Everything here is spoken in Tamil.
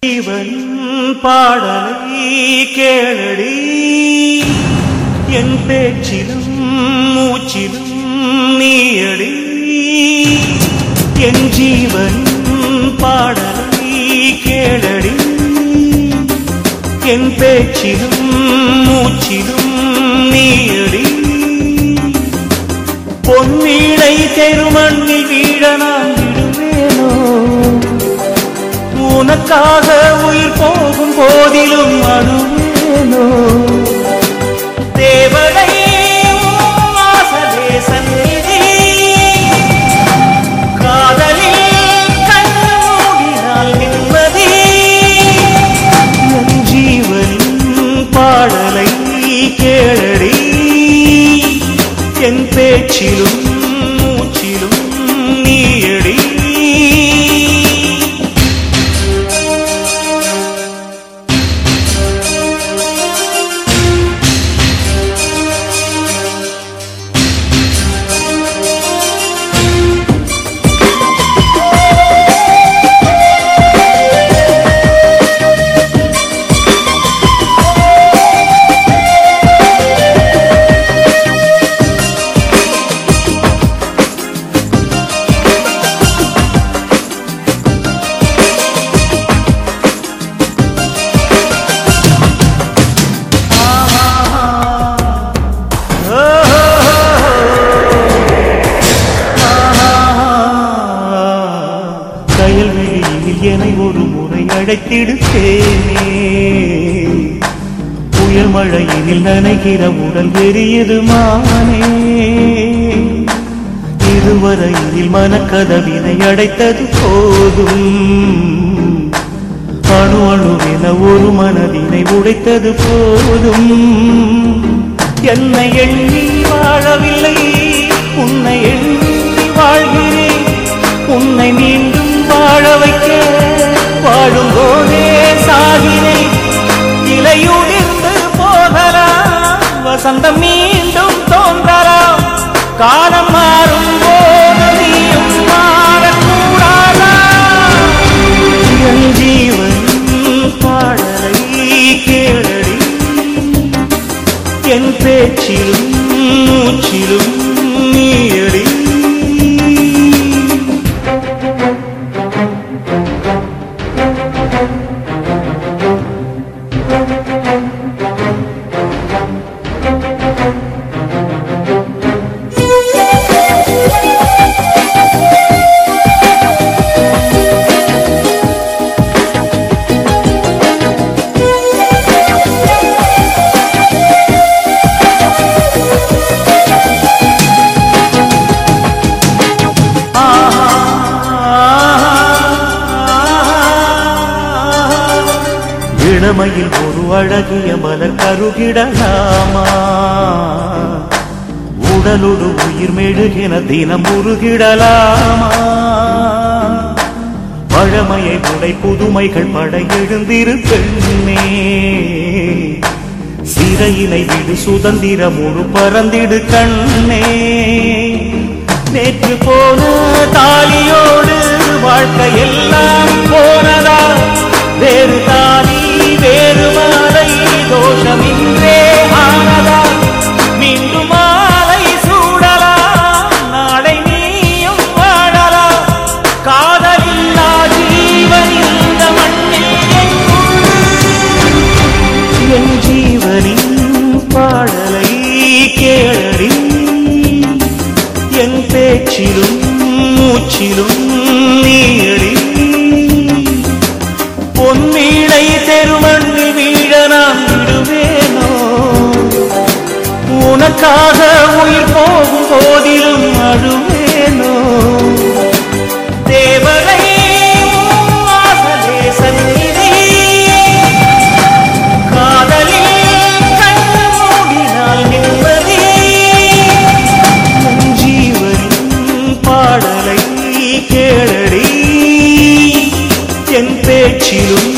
இவன் பாடலை கேளடி. என் பேச்சிலும் மூச்சிலும் நீயடி. என் ஜீவன் பாடலை கேளடி. என் பேச்சிலும் மூச்சிலும் நீயடி. பொன்வீழை தெருமண்ணில் வீழ உனக்காக உயிர் போகும் போதிலும் அதுவேனோ தேவதை பாடலை கேளடி. என் பேச்சிலும் என்னை ஒரு முறை அழைத்திடுத்தேனே புயல் மழையினில் நனைகிற உடல் வெறியது மானே. இதுவரையில் மனக்கதவினை அடைத்தது போதும். அணு அணுவென ஒரு மனதினை உடைத்தது போதும். என்னை எண்ணி வாழவில்லை உன்னை எண்ணி வாழ்கிறேன். உன்னை மீண்டும் வாழ வைக்க வாழும் போதே சாகினை இலையுதிர்ந்து போகலாம். வசந்தம் மீண்டும் தோன்றலாம். காலம் மாறும் போது நீயும் மாறக்கூடாதா ஜீவன் பாடலை கேளடி. என் பேச்சிலும் இளமையில் ஒரு அழகிய மலர் கருகிடலாமா? உடலோடு உயிர் மெழுகின தினம் உருகிடலாமா? பழமையை உடை புதுமைகள் பட எழுந்திரு பெண்ணே. சிறையினை விடு சுதந்திரம் ஒரு பறந்திடு கண்ணே. நேற்று போன தாலியோடு வாழ்க்கையெல்லாம் மூச்சிலும் நீயடி பொன்வீழை தெருமண்ணி வீழ நான் விடுவேனோ உனக்காக உயிர் போகும் போதிலும் அழுவே கேளடி. என் பேச்சிலும்